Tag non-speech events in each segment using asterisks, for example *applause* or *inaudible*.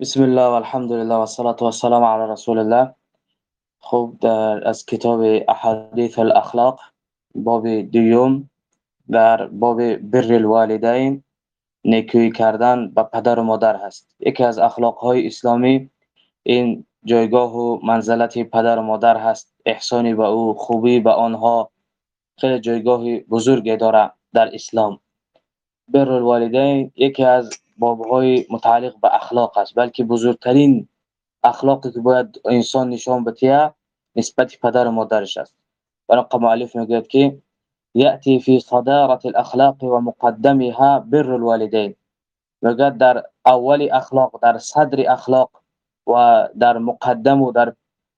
بسم الله و الحمد لله و الصلاة و السلام علی رسول الله خوب در از کتاب احادیث الاخلاق باب دیوم در باب بر الوالدین نیکویی کردن به پدر و مادر هست یکی از اخلاق های اسلامی این جایگاه و منزلت پدر و مادر هست احسانی به او خوبی به آنها خیلی جایگاه بزرگی داره در اسلام بر الوالدین یکی از بابهای متعلق به اخلاق است بلکه بزرگترین اخلاقی که باید انسان نشان بده نسبت پدر و مادرش است. برای مؤلف میگه که یأتی فی صدارة الاخلاق و مقدمها بر الوالدین. میگه در اول اخلاق در صدر اخلاق و در مقدم و در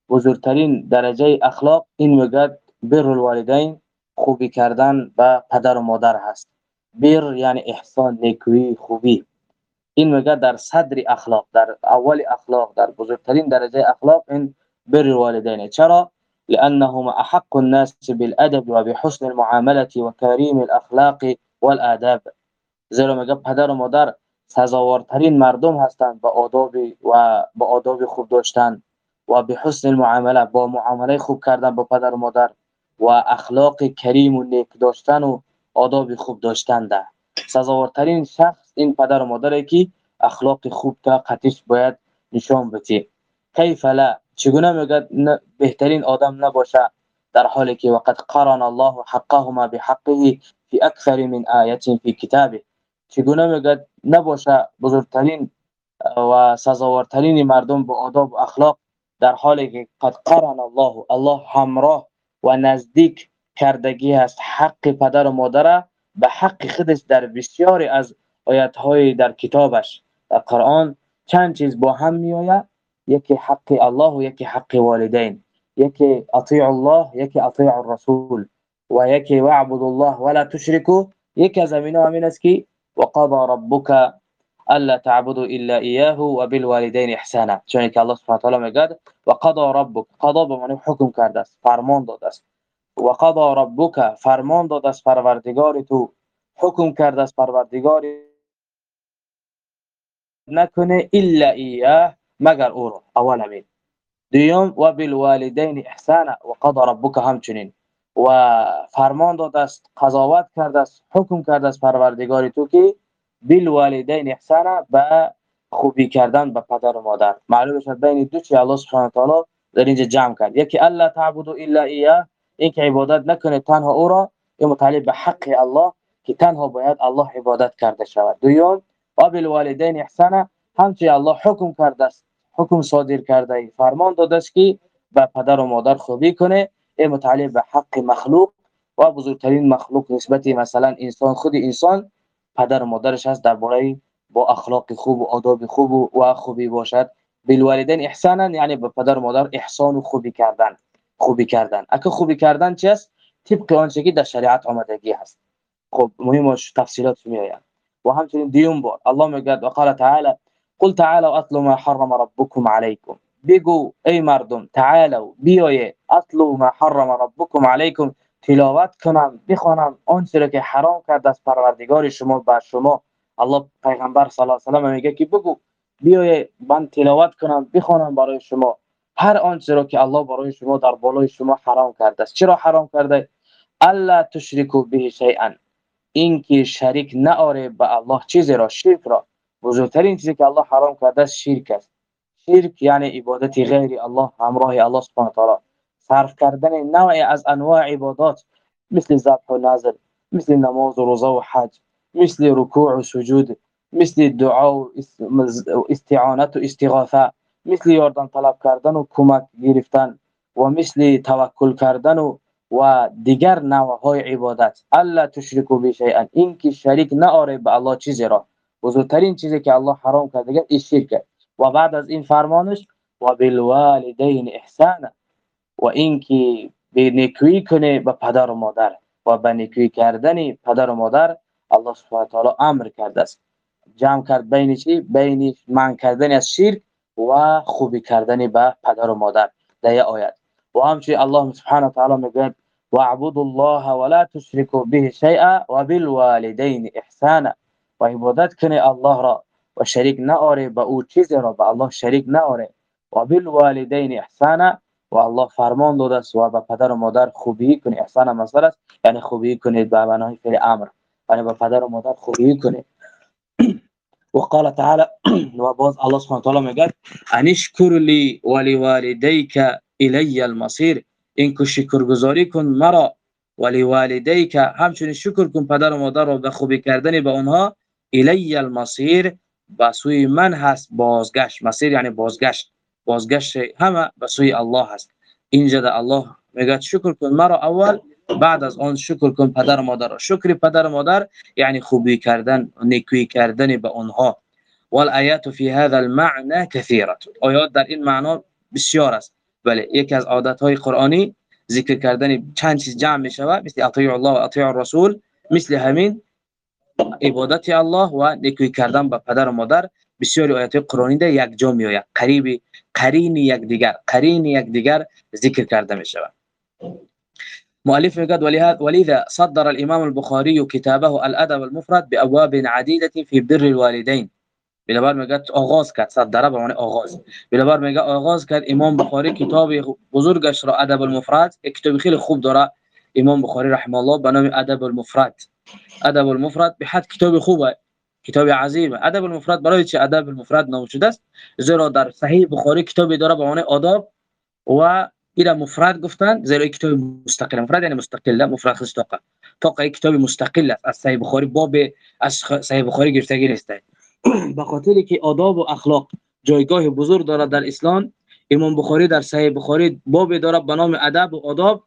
بزرگترین درجه اخلاق این میگه بر الوالدین خوبی کردن به پدر و مادر هست. بر یعنی احسان نیکویی خوبی. این میگه در صدر اخلاق در اول اخلاق در بزرگترین درجه اخلاق این بر والدین چرا؟ لانهم أحق الناس بالأدب وبحسن المعاملة وكريم الأخلاق والآداب. زیرا میگه پدر و مادر سزاوارترین مردم هستند با آداب و با آداب خوب داشتن و به حسن المعامله با معامله خوب کردن با پدر و مادر و اخلاق کریم و نیک داشتن و آداب خوب داشتن ده. سزاوارترین شخص این پدر و مادره که اخلاق خوب تا قطعش باید نشان بده. کیف لا؟ چگونه میگه بهترین آدم نباشه؟ در حالی که وقت قرن الله حقهما بحقه فی اکثر من آیت فی کتابه. چگونه میگه نباشه بزرگترین و سزاوارترین مردم با آداب و اخلاق؟ در حالی که قد قرن الله الله همراه و نزدیک کردگی هست حق پدر و مادر به حق خودش در بسیاری از آیت های در کتابش در قرآن چند چیز با هم میآید؟ یکی حق الله و یکی حق والدین. یکی اطیع الله یکی اطیع الرسول. و یکی وعبد الله ولا تشركوا یکی از امین است که وقضى ربك الا تعبدوا الا اياه وبالوالدين احسانا. چون که الله سبحانه و تعالی میگه وقضى ربك قضا به معنی حکم کرده است فرمان داده است. و قضا ربک فرمان داد از پروردگار تو. حکم کرد از پروردگار نکنه الا ایه مگر او رو. اول همین دوم و بالوالدین احسانا و قضا ربک همچنین. و فرمان داد است قضاوت کرد است حکم کرد از پروردگار تو که بالوالدین احسانا به خوبی کردن به پدر و مادر. معلومه شد بین دو چی الله سبحانه تعالی در اینجا جمع کرد. یکی الا تعبدوا الا ایه این که عبادت نکنه تنها او را. این متعلق به حق الله که تنها باید الله عبادت کرده شود. دوم و بالوالدین احسان همچنین الله حکم کرده است حکم صادر کرده فرمان داده است که به پدر و مادر خوبی کنه این متعلق به حق مخلوق و بزرگترین مخلوق نسبت مثلا انسان خود انسان پدر و مادرش هست درباره با اخلاق خوب و آداب خوب و خوبی باشد بالوالدین احسانا یعنی به پدر و مادر احسان و خوبی کردن خوبی کردن اگه خوبی کردن چی است طبق آنچه که در شریعت آمدگی هست خب مهمش تفصیلات میآید و دیوم بار الله میگه و قال تعالی قل تعالوا اتلوا ما حرم ربكم عليكم بگو ای مردم تعالوا بیایید اتلوا ما حرم ربكم عليكم تلاوت کنم بخوانم آنچه که حرام کرد از پروردگار شما بر شما. الله پیغمبر صلی الله علیه و میگه که بگو بیایید من تلاوت کنم بخوانم برای شما. هر آنچه را که الله برای شما در بالای شما حرام کرده است. چرا حرام کرده؟ الا تشرکو به شیئا. اینکه شریک نآره به الله چیزی را شرک را. بزرگترین چیزی که الله حرام کرده است شرک است. شرک یعنی عبادت غیر الله همراه الله سبحانه تعالی. صرف کردن نوعی از انواع عبادات مثل ذبح و نذر مثل نماز و روزه و حج مثل رکوع و سجود مثل دعا و استعانت و استغاثه مثل یاردن طلب کردن و کمک گرفتن و مثل توکل کردن و و دیگر نوع های عبادت. الا تشرکو بشیئا این که شریک نآره به الله چیزی را. بزرگترین چیزی که الله حرام کرده است شرک و بعد از این فرمانش و بالوالدین احسانا و این که به نیکی کنه به پدر و مادر. و به نیکی کردن پدر و مادر الله سبحانه تعالی امر کرده است. جمع کرد بین چی؟ بین من کردن از شرک و خوبی کردن به پدر و مادر. در آیت. و همچنین الله سبحانه و تعالی میگه واعبدوا الله ولا تشركوا به شيئا وبالوالدين إحسانا. و کنه الله را. و شریک نآره به چیزی را. به الله شریک نآره و بالوالدین إحسانا. و الله فرمان داده است. و به پدر و مادر خوبی کنید إحسان مصدر است. یعنی خوبی کنید به معنای فعل أمر. یعنی به پدر و مادر خوبی کنید و قال تعالی *clears throat* و باز الله سبحانه و تعالی میگه انشکر لی ولوالدیک الی المصیر. این کو شکر گزاری کن مرا ولوالدیک همچنین شکر کن پدر و مادر را به خوبی کردن به اونها الی المصیر. به سوی من هست بازگشت. مسیر یعنی بازگشت. بازگشت همه به سوی الله هست. اینجا ده الله میگه شکر کن مرا اول. بعد از آن شکر کن پدر و مادر شکر پدر و مادر. یعنی خوبی کردن نیکی کردن به اونها والآیات فی هذا المعنى كثيره آیات در این معنا بسیار است. بله یکی از عادت های قرآنی ذکر کردن چند چیز جمع می شود مثل اطیع الله و اطیع الرسول مثل همین عبادت الله و نیکی کردن به پدر و مادر. بسیاری آیات قرآنی ده یک جا میآید. قریب قرین یک دیگر قرین یک دیگر ذکر کرده می شود مؤلف میگه ولذا صدر الامام البخاري كتابه الادب المفرد بابواب عديده في بر الوالدين بنابر میگه آغاز کرد صدره به معنی آغاز. بنابر میگه آغاز کرد امام بخاری کتاب بزرگش را ادب المفرد یک کتاب خیلی خوب داره. امام بخاری رحمه الله به نام ادب المفرد. ادب المفرد به حد کتاب خوبه کتاب عظیم. ادب المفرد برای چه ادب المفرد نام شده است زیرا در صحیح بخاری کتابی داره به معنی آداب و الى مفرد گفتن زیرا کتاب مستقل. مفرد یعنی مستقل مفرد خص توقع توقع کتاب مستقل است. از صحیح بخاری باب از صحیح بخاری گرفتگی نیست. به خاطر که آداب و اخلاق جایگاه بزرگ دارد در اسلام امام بخاری در صحیح بخاری باب دارد به نام ادب و آداب.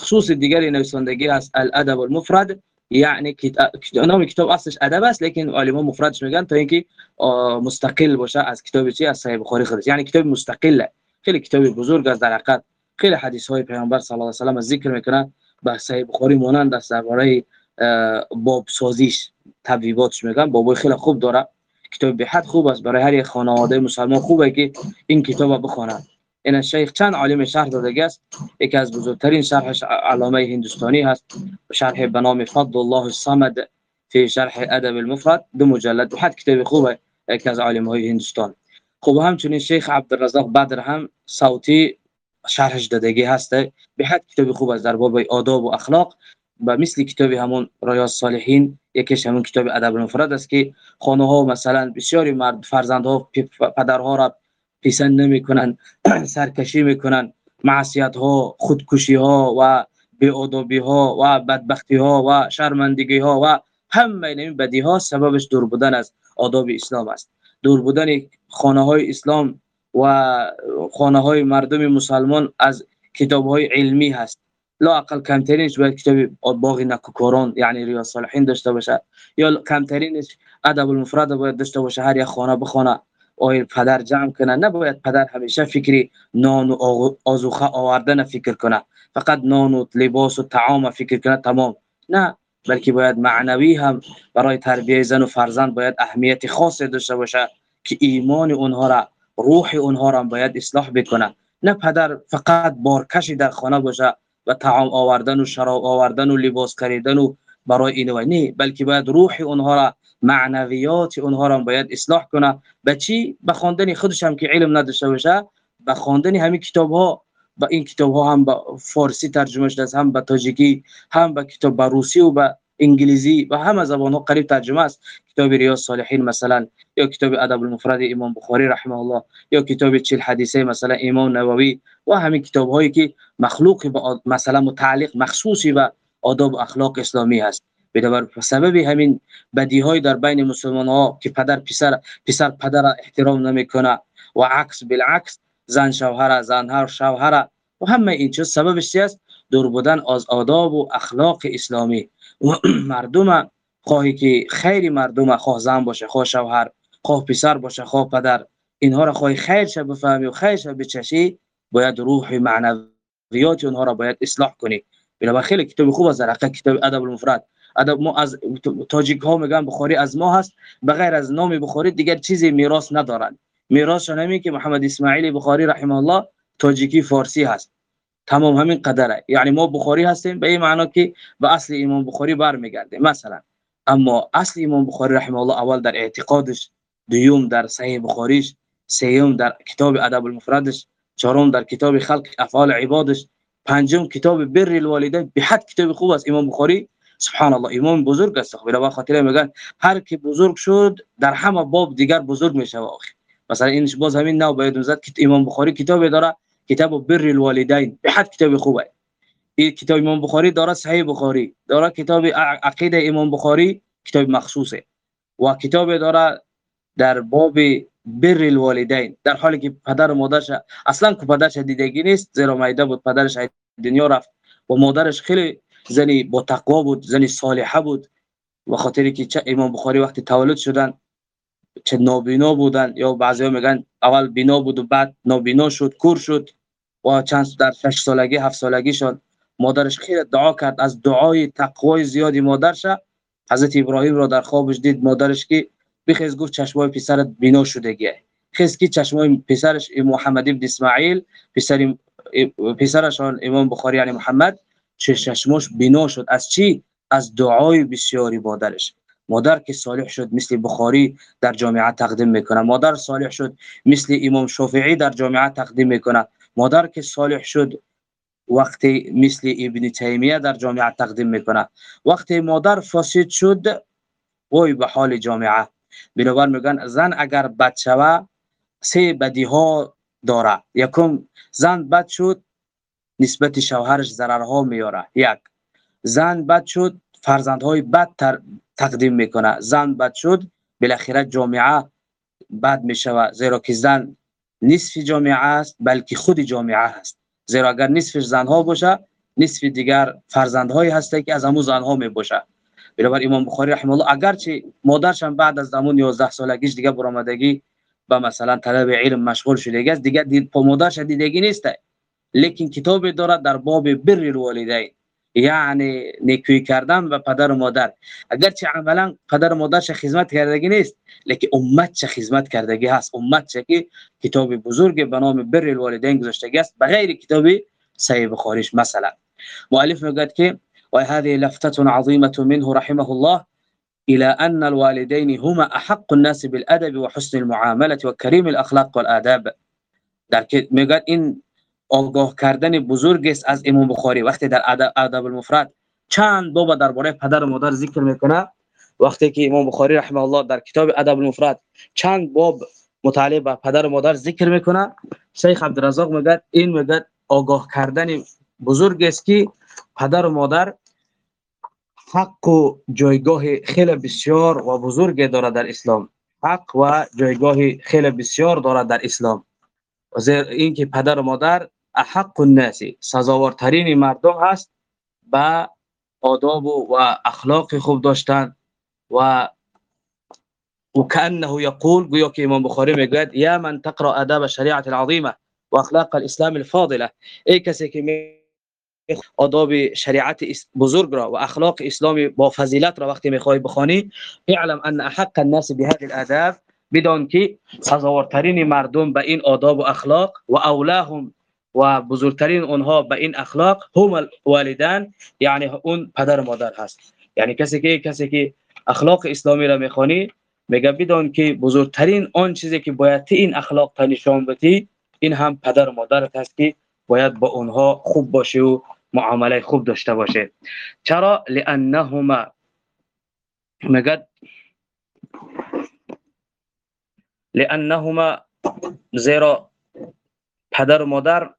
خصوص دیگری نویسندگی است الادب المفرد یعنی نام کتاب اصلش ادب است لیکن علما مفردش میگن تا اینکه مستقل باشه از کتاب چی؟ از صحیح بخاری خودش. یعنی کتاب مستقله. خیلی کتاب بزرگ از در حقیقت. خیلی حدیث های پیامبر صلی الله علیه و سلم ذکر می‌کنه به صحیح بخاری مانند است درباره باب سازیش تبویباتش میگن بابای خیلی خوب داره. کتاب به حد خوب است. برای هر یک خانواده مسلمان خوبه که این کتاب بخونه این شیخ چند عالم شرح داده است. یکی از بزرگترین شرحش علامه هندوستانی هست. شرح به نام فضل الله الصمد فی شرح ادب المفرد. دو مجلد. حد کتاب خوبه. یکی از عالم های هندوستان. خوب همچنین شیخ عبدالرزاق بدر هم صوتی شرحش دادگی هسته. به حد کتاب خوب است. در باب آداب و اخلاق. و مثل کتاب همون رایاض صالحین یکیش همون کتاب ادب المفرد است که خانه ها مثلا بسیاری مرد فرزندها پدرها را پسند نمی‌کنن *clears throat* سرکشی می‌کنن معصیت ها خودکشی ها و بی‌ادبی ها و بدبختی ها و شرمندگی ها و همه این بدی ها سببش دور بودن از آداب اسلام است. دور بودن خانه های اسلام و خانه های مردم مسلمان از کتاب های علمی هست. لا اقل کمترینش باید کتاب باغ نکوکاران یعنی ریاض صالحین داشته باشه. یا کمترینش ادب المفرد باید داشته باشه هر یک خانه بخونه آیا پدر جمع کنه. نباید پدر همیشه فکری نان و آزوخه آوردن فکر کنه. فقط نان و لباس و طعام فکر کنه تمام. نه بلکه باید معنوی هم برای تربیه زن و فرزند باید اهمیت خاص داشته باشه که ایمان اونها را روح اونها را باید اصلاح بکنه. نه پدر فقط بارکشی در خانه باشه و طعام آوردن و شراب آوردن و لباس خریدن و برای این و نه بلکه باید روح اونها را معنویات اونها را باید اصلاح کنه. به چی؟ به خواندن خودش هم که علم نداشته باشه به خواندن همین کتاب ها با این کتاب ها هم به فارسی ترجمه شده هم به تاجیکی هم به کتاب به روسی و به انگلیسی و همه زبان ها قریب ترجمه است. کتاب ریاض صالحین مثلا یا کتاب ادب المفرد امام بخاری رحمه الله یا کتاب چل حدیثه مثلا امام نووی و همین کتاب هایی که مخلوق با مثلا متعلق مخصوصی به آداب اخلاق اسلامی هست. بدبر سبب همین بدی های در بین مسلمان ها که پدر پسر پسر پدر احترام نمی‌کنه و عکس بالعکس زن شوهر زن شوهر و همه این چیز سببش است؟ دور بودن از آداب و اخلاق اسلامی. و *clears throat* مردم خواهی که خیلی مردم خواه زن باشه خواه شوهر خواه پسر باشه خواه پدر. اینها را خواهی خیر شب بفهمی و خیر شب بچشی باید روح معنویات اونها را باید اصلاح کنی. بنابراین خیلی کتاب خوب از در کتاب ادب المفرد. ادب ما از تاجیک ها میگن بخاری از ما هست بغیر از نام بخاری دیگر چیزی میراث ندارن. میراث همین که محمد اسماعیل بخاری رحمه الله تاجیکی فارسی هست. تمام همین قدره. یعنی ما بخاری هستیم به این معنا که به اصل امام بخاری برمیگردیم مثلا اما اصل امام بخاری رحمه الله اول در اعتقادش دوم در صحیح بخاریش سیوم در کتاب ادب المفردش چهارم در کتاب خلق افعال عبادش پنجم کتاب بر الوالدین. به حد کتاب خوب است امام بخاری. سبحان الله امام بزرگ است. به خاطر میگن. هر کی بزرگ شد در همه باب دیگر بزرگ میشه آخه مثلا اینش باز همین نو باید زد که امام بخاری کتاب داره. کتاب بر الوالدین به حد کتاب خوبه. این کتاب امام بخاری داره صحیح بخاری داره کتاب عقیده امام بخاری کتاب مخصوصه. و کتاب داره در باب بر الوالدین در حالی که پدر و مادرش اصلا که پدرش دیدگی نیست زیرا مایده بود پدرش دنیا رفت و مادرش خیلی زنی با تقوا بود زنی صالحه بود. و خاطری که امام بخاری وقتی تولد شدن چه نابینا بودن یا بعضی ها میگن اول بینا بود و بعد نابینا شد کور شد. و چند در 6 سالگی 7 سالگی شد. مادرش خیلی دعا کرد. از دعای تقوای زیادی مادرش حضرت ابراهیم را در خوابش دید. مادرش که بخیز گفت چشمای پسرت بینا شدگیه خیز که چشمای پسرش محمد ابن اسماعیل پسر پسرشان امام بخاری یعنی محمد چشمش بینا شد. از چی؟ از دعای بسیاری مادرش. مادر که صالح شد مثل بخاری در جامعه تقدیم می‌کنه. مادر صالح شد مثل امام شافعی در جامعه تقدیم می‌کنه. مادر که صالح شد وقتی مثل ابن تیمیه در جامعه تقدیم می‌کنه. وقتی مادر فاسد شد وای به حال جامعه. بنابر میگن زن اگر بد شوه سه بدی ها داره. یکم زن بد شد نسبت شوهرش ضررها میاره. یک زن بد شد فرزندهای بد تقدیم می‌کنه. زن بد شد بالاخره جامعه بد می‌شوه زیرا که زن نصف جامعه است بلکه خود جامعه است. زیرا اگر نصف زنها باشه نصف دیگر فرزندهایی هسته که از همون زنها می باشه. بنابر امام بخاری رحمه الله اگرچه مادرش هم بعد از زمان 11 سالگیش دیگه برآمدگی با مثلا طلب علم مشغول شده است دیگه دید په مادرش دیدگی نیست لیکن کتاب دارد در باب بر الوالدین. یعنی نیکویی کردن به پدر و مادر. اگرچه عملا پدر و مادرش خدمت کردگی نیست لیکن امت چه خدمت کردگی هست. امت چه که کتاب بزرگ به نام بر الوالدین گذاشته است بغیر کتاب صحیح بخاریش. مثلا مؤلف میگه که و هذه لفته عظیمه منه رحمه الله الى ان الوالدين هما احق الناس بالادب وحسن المعامله وكريم الاخلاق والاداب در که میگه این آگاه کردن بزرگ است از امام بخاری. وقتی در ادب المفرد چند باب درباره پدر و مادر ذکر می‌کنه وقتی که امام بخاری رحمه الله در کتاب ادب المفرد چند باب متعلق به پدر و مادر ذکر می‌کنه شیخ عبدالرزاق میگه این میگه آگاه کردن بزرگ است که پدر و مادر حق و جایگاه خیلی بسیار و بزرگ داره در اسلام. حق و جایگاه خیلی بسیار داره در اسلام. زیر اینکه پدر و مادر احق الناس. سزاوارترین مردم هست با آداب و اخلاق خوب داشتن و وكانه يقول گویا که امام بخاری میگه یا من تقرا آداب الشریعه العظیمه و اخلاق الاسلام الفاضله ای کسی که آداب شریعت بزرگ را و اخلاق اسلامی با فضیلت را وقتی می‌خوای بخوانی اعلم ان احق الناس بهذه الاداب بدون که سزاوارترین مردم به این آداب و اخلاق و اولاهم و بزرگترین اونها به این اخلاق هم والدان یعنی اون پدر مادر هست. یعنی کسی که کسی که اخلاق اسلامی را می‌خوانی میگه بدون که بزرگترین آن چیزی که باید این اخلاق تا نشان بدی این هم پدر و مادر هست که باید با اونها خوب باشه و معامله خوب داشته باشه. چرا؟ لانهما میگه لانهما زیرا پدر و مادر.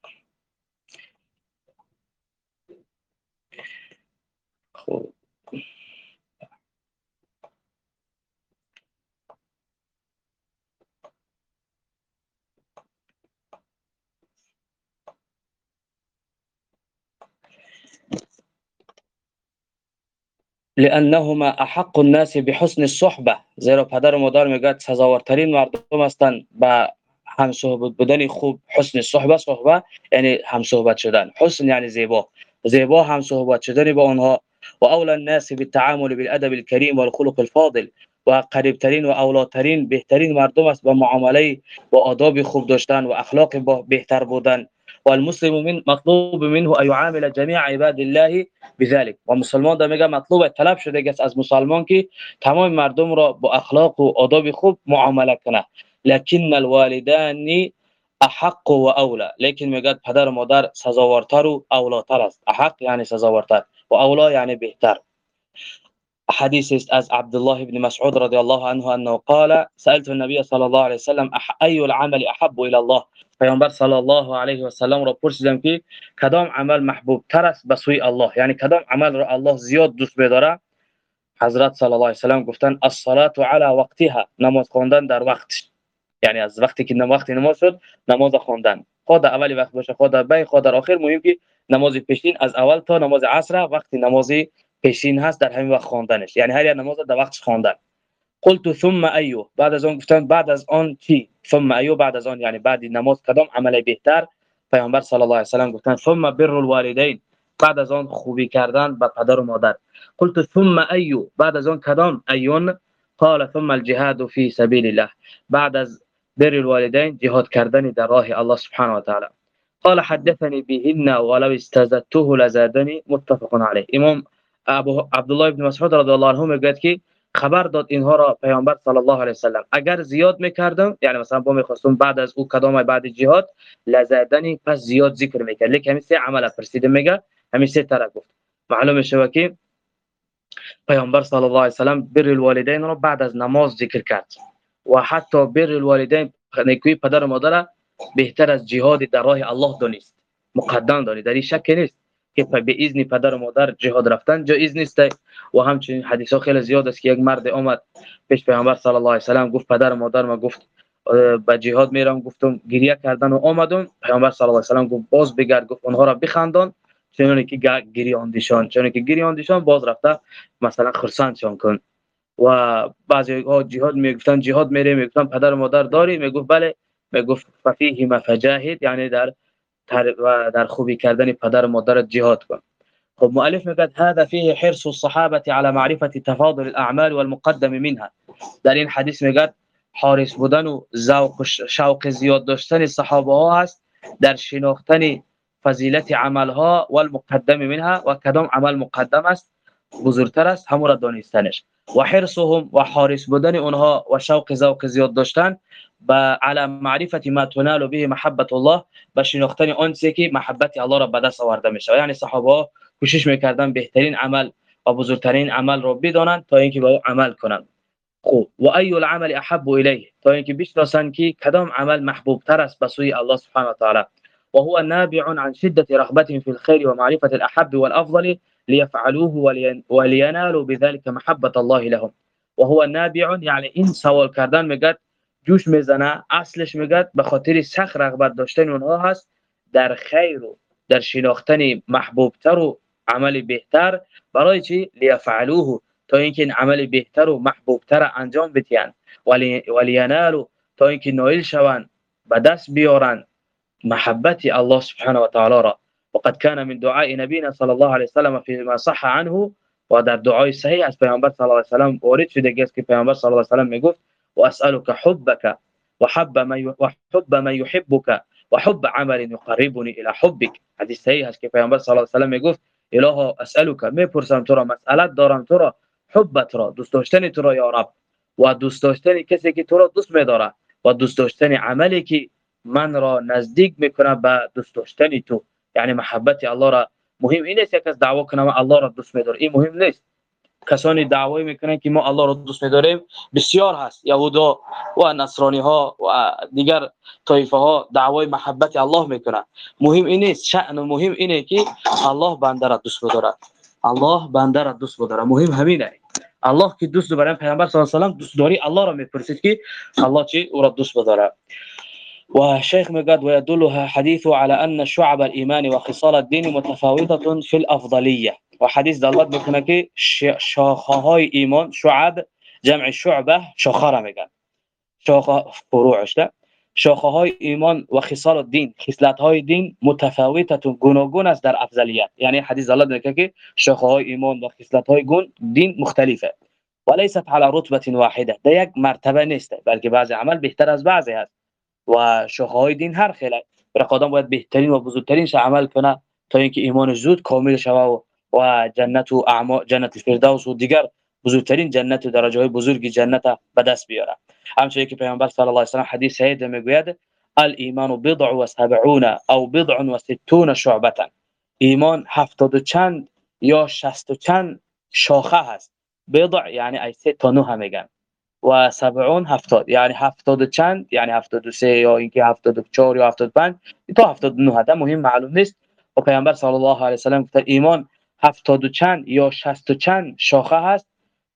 لأنهما أحق الناس بحسن الصحبة. زیرا پدر و مادر میگه سزاوارترین مردم هستند با هم صحبت بودن خوب حسن صحبت صحبت یعنی هم صحبت شدن. حسن یعنی زیبا. زیبا هم صحبت شدن با آنها. و اول الناس بالتعامل بالادب الكريم والخلق الفاضل. و قریب ترین و اولاترین بهترین مردم است با معامله با آداب خوب داشتن و اخلاق با بهتر بودن. والمسلم من مطلوب منه ان يعامل جميع عباد الله بذلك. و مسلمان دا میگه مطلوب طلب شده است از مسلمان که تمام مردم را با اخلاق و آداب خوب معامله کنه. لكن الوالدان أحق و اولا لیکن پدر و مادر سزاوارتر و أولاتر است. أحق یعنی سزاوارتر و أولا یعنی بهتر. حديث از عبد الله بن مسعود رضي الله عنه انه قال سألت النبي صلى الله عليه وسلم أي العمل أحب إلى الله؟ پیامبر صلی الله علیه و سلم را پرسیدم که کدام عمل محبوب تر است به سوی الله؟ یعنی کدام عمل را الله زیاد دوست بداره؟ حضرت صلی الله علیه و سلم گفتن الصلاة علی وقتها. نماز خواندن در وقت. یعنی از وقتی که وقتی نماز شد نماز خواندن خود اولی وقت باشه خود در خود در آخر مهم که نماز پیشین از اول تا نماز عصر وقتی نماز پیشین هست در همین وقت خواندنش یعنی هر نماز در وقتش خواندن قلت ثم ایو. بعد از اون گفتن بعد از آن چی؟ ثم ایو بعد از آن. یعنی بعد نماز کدام عمل بهتر؟ پیامبر صلی الله علیه و سلام گفتن ثم بر الوالدین. بعد از آن خوبی کردن به پدر و مادر. قلت ثم ایو. بعد از آن کدام ایون؟ قال ثم الجهاد في سبيل الله. بعد از بر الوالدین جهاد کردن در راه الله سبحانه و تعالی. قال حدثني بهن ولو استزدته لزادني متفق عليه امام ابو عبدالله ابن مسعود رضی الله عنه میگه که خبر داد اینها را پیامبر صلی الله علیه و سلم اگر زیاد میکردم یعنی مثلا با میخواستم بعد از أو کدام بعد جهاد لزادنی پس زیاد ذکر میکرد. لیکن همین سه عمل پرسیده میگه همین سه طرف گفت. معلومه شو که پیامبر صلی الله علیه و سلم بر الوالدین را بعد از نماز ذکر کرد. و حتی بر الوالدین نیکوی پدر و مادر بهتر از جهاد در راه الله دانست مقدم دانید در این شک نیست که به اذن پدر و مادر جهاد رفتن جایز نیست. و همچنین حدیث ها خیلی زیاد است که یک مرد آمد پیش پیامبر صلی الله علیه و سلام گفت پدر و مادر ما گفت به جهاد میرم گفتم گریه کردن و آمدم. پیامبر صلی الله علیه و سلام گفت باز بگرد. گفت اونها را بخندان. چون که گریاندشان چون که گریاندشان باز رفته مثلا خرسندشان کن. و بعضی ها جهاد میگفتن جهاد میره میگفتن پدر و مادر داری؟ میگفت بله. میگفت ففیه مفجاهد یعنی در در خوبی کردن پدر و مادر جهاد کن. خب مؤلف میگه هذا فيه حرص الصحابة على معرفة تفاضل الأعمال والمقدم منها. در این حدیث میگه حارس بودن و ذوق شوق زیاد داشتن صحابه ها هست. در شناختن فضیلت عمل ها و المقدم منها و کدام عمل مقدم است؟ بزرگتر است. همون را دانستنش. و حرصهم و حارس بودن اونها و شوق ذوق زیاد داشتن. با على معرفت ما تنال به محبت الله به شناختن آن که محبت الله را به دست آورده میشه یعنی صحابه کوشش میکردن بهترین عمل و بزرگترین عمل را بدانند تا اینکه با عمل کنند. خوب. و ای العمل احب الیه. تا اینکه بشناسند که کدام عمل محبوب تر است به سوی الله سبحانه و تعالی. وهو نابع عن شدة رغبتهم في الخير ومعرفة الأحب والأفضل ليفعلوه ولينالوا بذلك محبة الله لهم. وهو نابع يعني این سوال کردن میگه جوش میزنه اصلش میگه به خاطر سخت رغبت داشتن اونها هست در خیر و در شناختن محبوبتر و عمل بهتر. برای چی؟ لیفعلوه تا اینکه این عمل بهتر و محبوبتر انجام بدهند ولی ولینالو تا اینکه نایل شوند به دست بیارن محبت الله سبحانه و تعالی را. وقد كان من دعاء نبينا صلى الله عليه وسلم فيما صح عنه و در دعای صحیح از صلی الله علیه و سلم وارد شده است که صلی الله علیه و سلم وأسألك حبك وحب من وحب من يحبك وحب عمل يقربني إلى حبك. حدیث صحیح است که پیامبر صلی الله علیه و سلم إله اسالک میپرسم تو را مسئلت دارم تو را حبت را دوست داشتن تو را یا رب؟ و دوست داشتن کسی که تو را دوست می‌داره و دوست داشتن عملی که من را نزدیک میکنه به دوست داشتن تو؟ یعنی محبت الله را مهم این نیست از دعوا کنه الله را دوست می‌داره این مهم نیست. کسانی دعوی میکنن که ما الله را دوست می‌داریم بسیار هست. یهودا و نصرانی ها و دیگر طایفه ها دعوای محبت الله میکنن. مهم این نیست. شأن مهم اینه که الله بنده را دوست بداره الله بنده را دوست بداره مهم همینه. الله که دوست داره پیامبر صلی الله علیه و سلم دوست داری الله را میپرسید که الله چی؟ أو را دوست بداره وشيخ مقاد ويدلها حديث على أن شعب الإيمان وخصال الدين متفاوتة في الأفضلية. وحديث دلالت میکنه که شاخه های ایمان شعب جمع شعبة شاخه را میگن شاخه فروعش ده؟ شاخه های ایمان و خصال الدین خصلت های دین است در افضلیت یعنی حدیث دلالت میکنه که شاخه های ایمان دین مختلفة. وليست على رتبة واحدة. ده یک مرتبه نیست بلکه بعضی عمل بهتر از بعضی هست. و شاخه های دین هر خیلی. برای آدم باید بهترین و بزرگترین عمل کنه تا اینکه ایمان زود کامل شوه و جنت و اعمال جنت الفردوس و دیگر بزرگترین جنت و درجه های بزرگی جنت به دست بیاره. همچنین که پیامبر صلی الله علیه و سلم حدیث صحیح می‌گوید الايمان بضع و سبعون او بضع و ستون شعبه ایمان هفتاد و چند یا شصت و چند شاخه هست. بضع یعنی ای سه تا نه میگن. و سبعون هفتاد یعنی هفتاد و چند یعنی هفتاد و سه یا اینکه هفتاد و چهار یا هفتاد و پنج تا هفتاد و نه هده مهم معلوم نیست. و پیامبر صلی الله علیه و سلم گفت ایمان هفتاد و چند یا شصت و چند شاخه هست.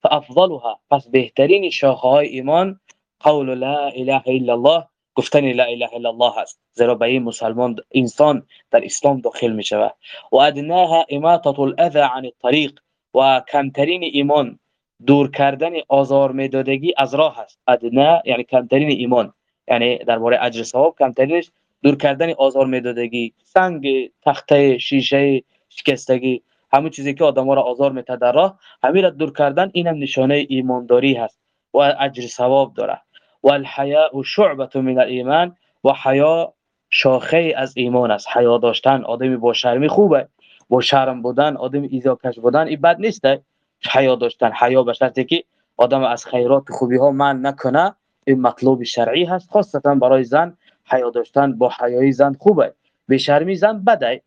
فافضلها پس بهترین شاخه های ایمان قول لا اله الا الله گفتن لا اله الا الله هست. زیرا به این مسلمان انسان در اسلام داخل می شود و ادناها اماطه الاذى عن الطريق و کمترین ایمان دور کردن آزار میدادگی از راه است. ادنا یعنی کمترین ایمان. یعنی درباره اجر ثواب کمترینش دور کردن آزار میدادگی. سنگ تخته شیشه شکستگی همون چیزی که آدم را آزار میته در راه همین را دور کردن اینم نشانه ایمانداری هست و اجر ثواب داره. و الحیاء شعبه من الايمان و حیا شاخه از ایمان است. حیا داشتن آدمی با شرمی خوبه با شرم بودن آدم ایزاکش بودن این بد نیسته حیا داشتن. حیا به شرطی که آدم از خیرات خوبی ها من نکنه. این مطلوب شرعی هست. خاصتا برای زن حیا داشتن با حیای زن خوبه. به شرمی زن بده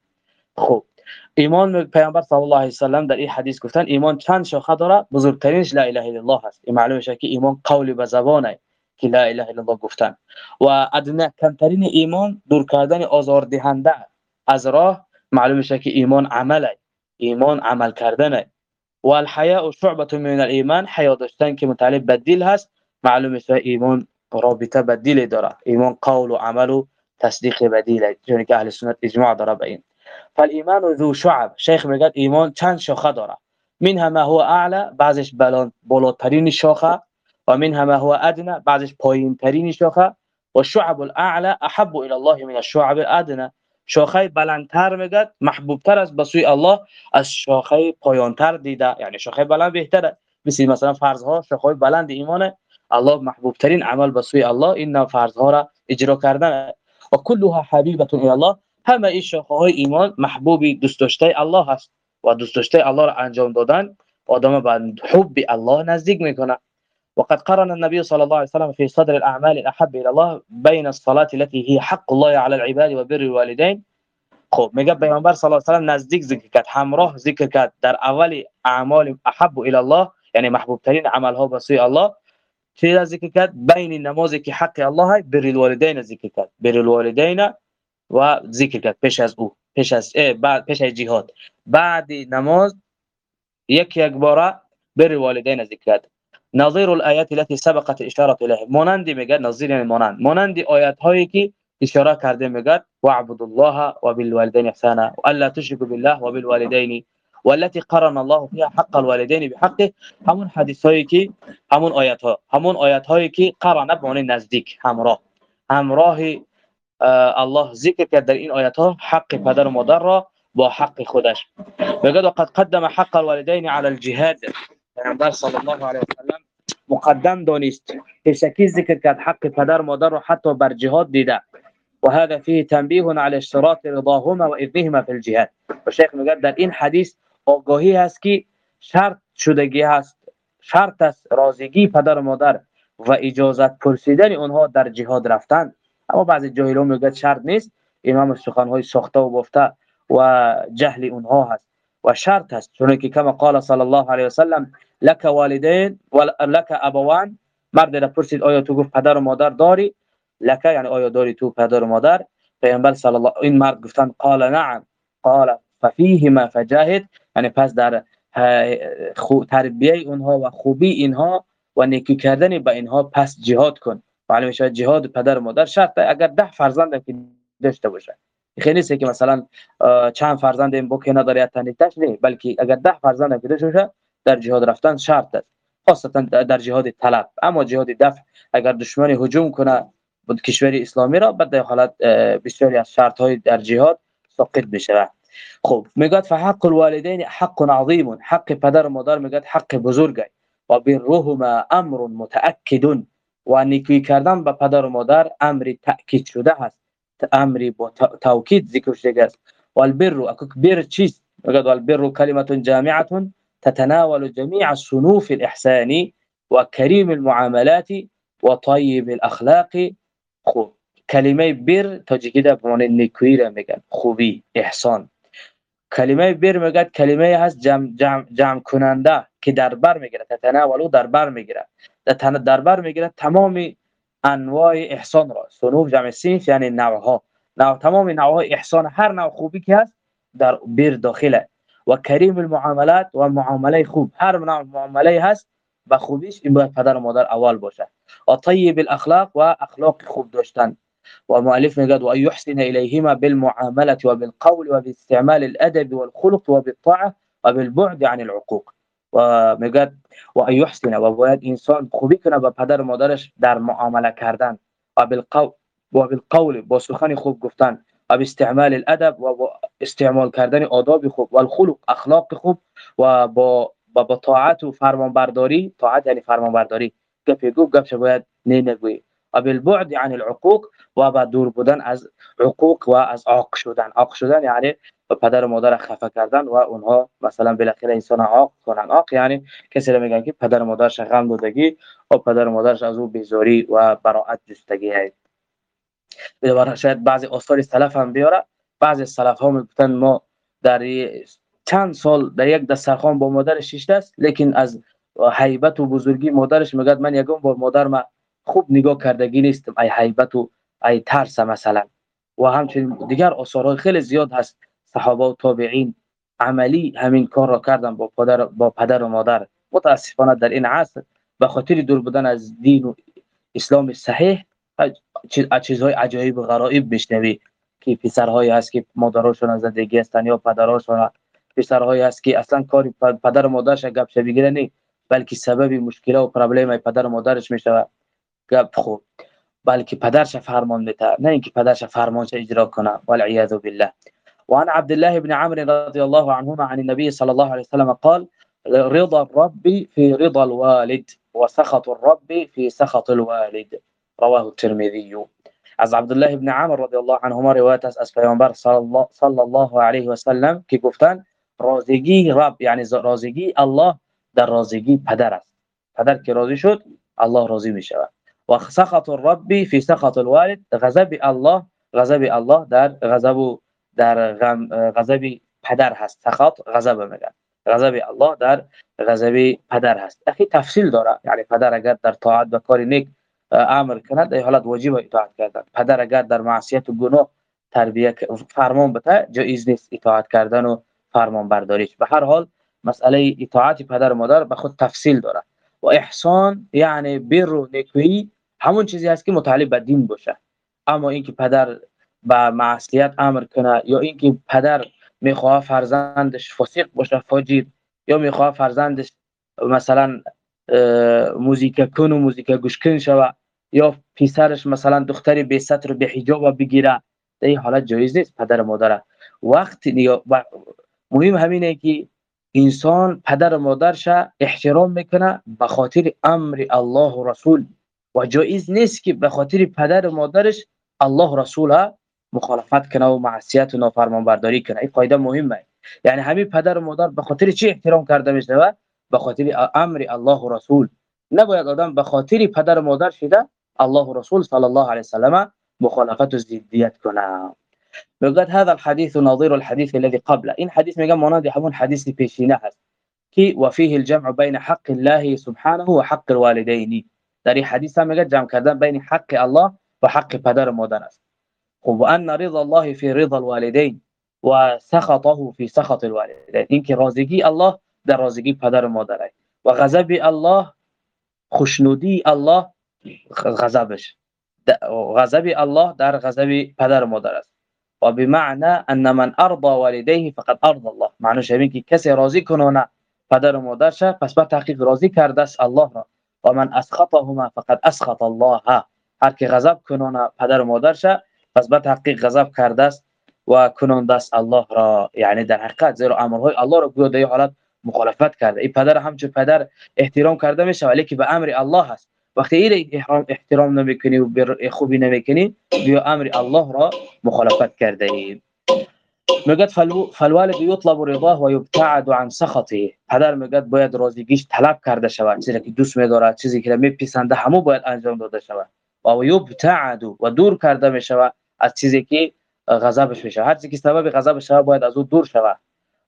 خوب ایمان پیامبر صلی الله علیه و سلم در این حدیث گفتن ایمان چند شاخه داره؟ بزرگترینش لا اله الا الله هست. این معلومه که ایمان قولی به زبانه که لا اله الا الله گفتن. و ادنه کمترین ایمان دور کردن آزار دهنده از راه معلومه که ایمان عمله. ایمان عمل کردنه. و الحیاء شعبة من الإيمان. حیا داشتن که متعلق به دل هست معلومه که ایمان رابطة به دل داره ایمان قول و عمل و تصدیق به دل چون که أهل سنت إجماع داره به این فالإيمان ذو شعب. شیخ میگه ایمان چند شاخة داره منها ما هو أعلى بعضش بالاترین شاخة و ما هو أدنى بعضش پایین ترین شاخة. و شعب الأعلى أحب إلى الله من الشعب الأدنى. شاخه بلندتر میگه محبوبتر از بسوی الله از شاخه پایانتر دیده. یعنی شاخه بلند بهتره. مثل مثلا فرض ها شاخه بلند ایمان الله محبوب ترین عمل بسوی الله. این فرض ها را اجرا کردن و كلها حبیبه الى الله. همه این شاخه های ایمان محبوبی دوست داشته الله هست. و دوست داشته الله را انجام دادن. آدم به حب الله نزدیک می‌کنه. وقد قرن النبي صلى الله عليه وسلم في صدر الأعمال الأحب إلى الله بين الصلاة التي هي حق الله على العباد وبر الوالدين. خب میگه پیامبر صلی الله علیه و نزدیک ذکر کرد همراه ذکر کرد در اول اعمال احب إلى الله یعنی محبوب ترین عمل ها به الله چه ذکر کرد؟ بین نمازی که حق الله بر الوالدین ذکر کرد. بر الوالدین و ذکر کرد از أو پیش از بعد پیش از جهاد. بعد نماز یک یک بار بر والدین ذکر کرد. نظیر الایات التي سبقت اشاره الیه مانند میگه نظیر مانند مانند آیات هایی که إشارة کرده میگه واعبد الله وبالوالدين إحسانا. وألا تشركوا بالله وبالوالدين. والتي قرن الله فيها حق الوالدين بحقه. همون حدیث هایی که همون آیات ها همون آیات هایی که قرن به نزدیک همراه. همراه الله. ذکر کرد در این آیات ها حق پدر و مادر را با حق خودش. میگه وقد قدم حق الوالدين على الجهاد. پیامبر صلی الله علیه و سلم مقدم دانست پیشکی ذکر کرد حق پدر مادر رو حتی بر جهاد دیده و هذا فيه تنبيه على اشتراط رضاهما و اذنهما في الجهاد و شیخ میگه در این حدیث آگاهی هست که شرط شدگی هست شرط است رازگی پدر و مادر و اجازت پرسیدن اونها در جهاد رفتن اما بعضی جاهلان میگه شرط نیست امام سخن های ساخته و گفته و جهل اونها هست و شرط است. چون که کما قال صلی الله علیه و سلم لك والدین و لك ابوان. مرد را پرسید آیا تو گفت پدر و مادر داری؟ لك یعنی آیا داری تو پدر و مادر؟ پیامبر صلی الله این مرد گفتن قال نعم. قال ففيهما فجاهد. یعنی پس در تربیه اونها و خوبی اینها و نیکی کردن به اینها پس جهاد کن. معلومه شاید جهاد پدر و مادر شرط اگر ده فرزند که داشته باشه خیلی نیست که مثلا چند فرزند این بوک نداره تنیتش نه بلکه اگر ده فرزند داشته باشه در جهاد رفتن شرط است خاصتا در جهاد طلب. اما جهاد دفع اگر دشمن هجوم کنه بود کشور اسلامی را بعد حالت بسیاری از شرط های در جهاد ساقط بشه. خب میگه فحق الوالدین حق عظیم حق پدر و مادر میگه حق بزرگه و برهما امر متاکد و نیکی کردن به پدر و مادر امر تاکید شده هست. توکید ذکر شده است والبر أكو بر چیست میگه والبر كلمة جامعة تتناول جميع صنوف الإحسان وكريم المعاملات وطيب الأخلاق. خوب کلمه بر تاجیکی در معنی نیکویی را میگن خوبی إحسان. کلمه بر میگه کلمه هست جمع, جمع, جمع کننده که در بر میگیره تتناولو در بر میگیره در بر میگیره تمام انواع احسان را. صنوف جمع سینف یعنی نوعها. نوع تمام نوعهای احسان هر نوع خوبی که هست در بر داخله. و کریم المعاملات و معامله خوب. هر نوع معامله هست به خوبیش این باید پدر و مادر اول باشه. و طیب الاخلاق و اخلاق خوب داشتن. و مؤلف میگه و یحسن الیهما بالمعامله و بالقول و باستعمال الادب والخلق و بالطاعه و بالبعد عن العقوق. و میگه و یحسن و باید انسان خوبی کنه با پدر و مادرش در معامله کردن. و بالقول و بالقول با سخن خوب گفتن. و باستعمال الادب و استعمال کردن آداب خوب و الخلق اخلاق خوب و با با طاعت و فرمانبرداری. طاعت یعنی فرمانبرداری. گپ گفت گپ باید نه نگوی و بالبعد عن العقوق و با دور بودن از عقوق و از عاق شدن. عاق شدن یعنی پدر و مادر خفه کردن و اونها مثلا بالاخره انسان عاق کنن. عاق یعنی کسی را میگن که پدر و مادرش غم دادگی و پدر و مادرش از او بیزاری و برائت جستگی هست. دوباره شاید بعضی آثار سلف هم بیاره. بعضی سلف ها می‌گفتن ما در چند سال در یک دسترخوان با مادرش شیشته است لیکن از هیبت و بزرگی مادرش میگه من یکم با مادر ما خوب نگاه کردگی نیستم. ای هیبت و ای ترس مثلا. و همچنین دیگر آثارهای خیلی زیاد هست. صحابه و تابعین. عملی همین کار را کردن با پدر با پدر و مادر. متاسفانه در این عصر به خاطر دور بودن از دین و اسلام صحیح چیزهای عجایب و غرایب بشنوی که پسرهایی هست که مادراشون از زندگی هستن یا پدراشون پسرهایی هست که اصلا کاری پدر و مادرش گپ شوی نی بلکه سبب مشکل و پرابلم پدر و مادرش میشه گپ خوب. بلکه پدرش فرمان میده نه اینکه پدرش فرمانش اجرا کنه. والعیاذ بالله. وعن عبد الله بن عمرو رضي الله عنهما عن النبي صلى الله عليه وسلم قال رضا الرب في رضا الوالد وسخط الرب في سخط الوالد رواه الترمذي. از عبد الله بن عمر رضی الله عنهما روایت است از پیامبر صلی الله, صلی الله علیه و سلم که گفتن رازگی رب یعنی رازگی الله در رازگی پدر است. پدر که راضی شد الله راضی می شود و سخط الرب فی سخط الوالد غضب الله غضب الله در غضب در غضب پدر هست. سخط غضب میگن. غضب الله در غضب پدر هست. اخی تفصیل داره. یعنی پدر اگر در طاعت و کار نیک امر کند در حالت واجب اطاعت کردن. پدر اگر در معصیت و گناه تربیه فرمان بده جایز نیست اطاعت کردن و فرمان برداریش به هر حال مسئله اطاعت پدر و مادر به خود تفصیل داره. و احسان یعنی بر و نیکویی همون چیزی است که متعلق به دین باشه. اما اینکه پدر به معصیت امر کنه یا اینکه پدر می‌خواه فرزندش فسیق باشه فاجیر یا می‌خواه فرزندش مثلا موزیک کن و موزیک گوش کن شوه یا پسرش مثلا دختری به ستر به حجاب بگیره. در این حالت جایز نیست پدر و مادر. وقت مهم همینه که انسان پدر و مادرش احترام می‌کنه به خاطر امر الله و رسول. و جایز نیست که به خاطر پدر و مادرش الله و رسول مخالفت کنه و معصیت و نافرمان برداری کنه. این قاعده مهمه. یعنی همین پدر و مادر به خاطر چی احترام کرده میشه به خاطر امر الله و رسول. نباید آدم به خاطر پدر و مادر شده الله و رسول صلی الله علیه وسلم مخالفت و ضدیت کنه. میگه هذا الحديث نظير الحديث الذي قبله. این حدیث میگه مانند همون حدیث پیشینه هست که و فيه الجمع بين حق الله سبحانه و حق الوالدين در این حدیث هم میگه جمع کردن بین حق الله و حق پدر و مادر است. خب و ان رضا الله في رضا الوالدين و سخطه في سخط الوالدين. که راضگی الله در راضگی پدر و مادر و غضب الله خوشنودی الله غضبش. غضب الله در غضب پدر و مادر است و بمعنى أن من أرضى والديه فقد أرضى الله. معنیش همین که کسی راضی کنونه پدر و مادرش پس به تحقیق راضی کرده است الله را. و من أسخطهما فقد أسخط الله. هر کی غضب کنونه پدر و مادرش پس به تحقیق غضب کرده است و کنونده است الله را. یعنی در حقیقت زیرا امرهای الله را گویا در حالت مخالفت کرده. این پدر همچون پدر احترام کرده میشه ولی که به امر الله هست وقتی این احترام نمی‌کنی و خوبی نمی‌کنی بیا امر الله را مخالفت کرده ای. میگه فالوالد یطلب رضاه و یبتعد عن سخطه. پدر میگه باید راضیگیش طلب کرده شود. چیزی که دوست میداره چیزی که میپسنده همو باید انجام داده شود. و یبتعد و دور کرده می‌شود. از چیزی که غضبش میشه. هر چیزی که سبب غضب شود باید از أو دور شود.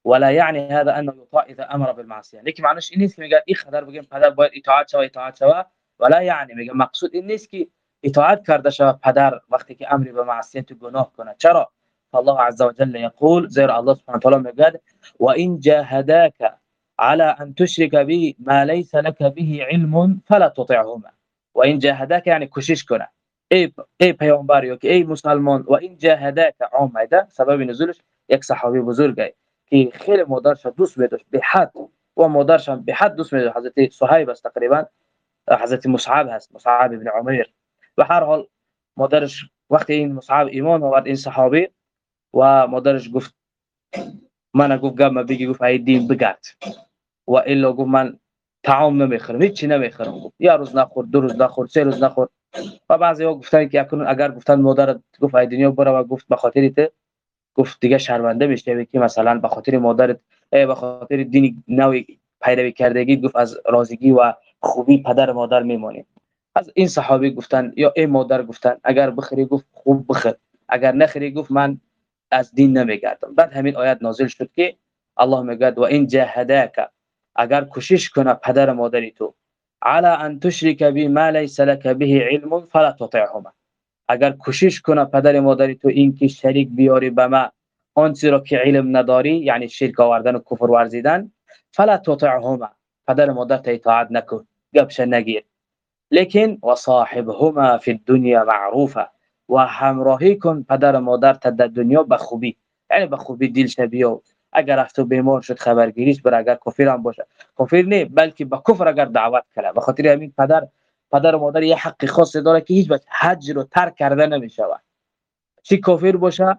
ولا يعني هذا انه يطاع اذا أمر بالمعصية. لیکن معنیش این نیست که میگه این خبر بگیم پدر باید اطاعت شود اطاعت شود. ولا یعنی میگه مقصود این نیست که اطاعت کرده شود پدر وقتی که امری به معصیت و گناه کنه. چرا؟ الله عز وجل يقول زير الله سبحانه وتعالى میگه وان جاهداك على ان تشرك بي ما ليس لك به علم فلا تطعهما. وان جاهداك يعني کوشش کنه. ای ای پیامبر یا که ای مسلمان و این جاهداك عامده سبب نزولش یک صحابی بزرگه که خیلی مادرش دوست می به حد و مادرش به حد دوست می حضرت صهیب است تقریبا حضرت مصعب هست مصعب ابن عمیر و هر حال مادرش وقتی این مصعب ایمان آورد این صحابی و مادرش گفت من گفت گم بگی گفت ای دین بگرد و الا گفت من طعام نمی‌خورم هیچی نمی‌خورم گفت یا روز نخور دو روز نخور سه روز نخور و بعضی ها گفتن که اکنون اگر گفتن مادر گفت ای دنیا برو و گفت به خاطر گفت دیگه شرمنده بشه که مثلا به خاطر مادرت به خاطر دینی نوی پیروی کردگی گفت از رازگی و خوبی پدر مادر میمونی از این صحابی گفتن یا ای مادر گفتن اگر بخری گفت خوب بخر اگر نخری گفت من از دین نمیگردم. بعد همین آیت نازل شد که الله میگه و این جاهداک اگر کوشش کنه پدر مادری تو على أن تشرك بي ما ليس لك به علم فلا تطعهما. اگر کوشش کنه پدر مادری تو این که شریک بیاری به ما آنچه را که علم نداری یعنی شرک آوردن و کفر ورزیدن فلا تطعهما. پدر مادر تا اطاعت نکن گپش نگیر. لیکن و صاحبهما فی الدنیا معروفه و همراهی کن پدر مادر تا در دنیا به خوبی یعنی به خوبی دلش بیا اگر افتو بیمار شد خبرگیریش بر اگر کافر هم باشه. کافر نه بلکه به کفر اگر دعوت کنه به خاطر همین پدر پدر و مادر یه حق خاصی داره که هیچ وقت حج رو ترک کرده نمیشه چی کافر باشه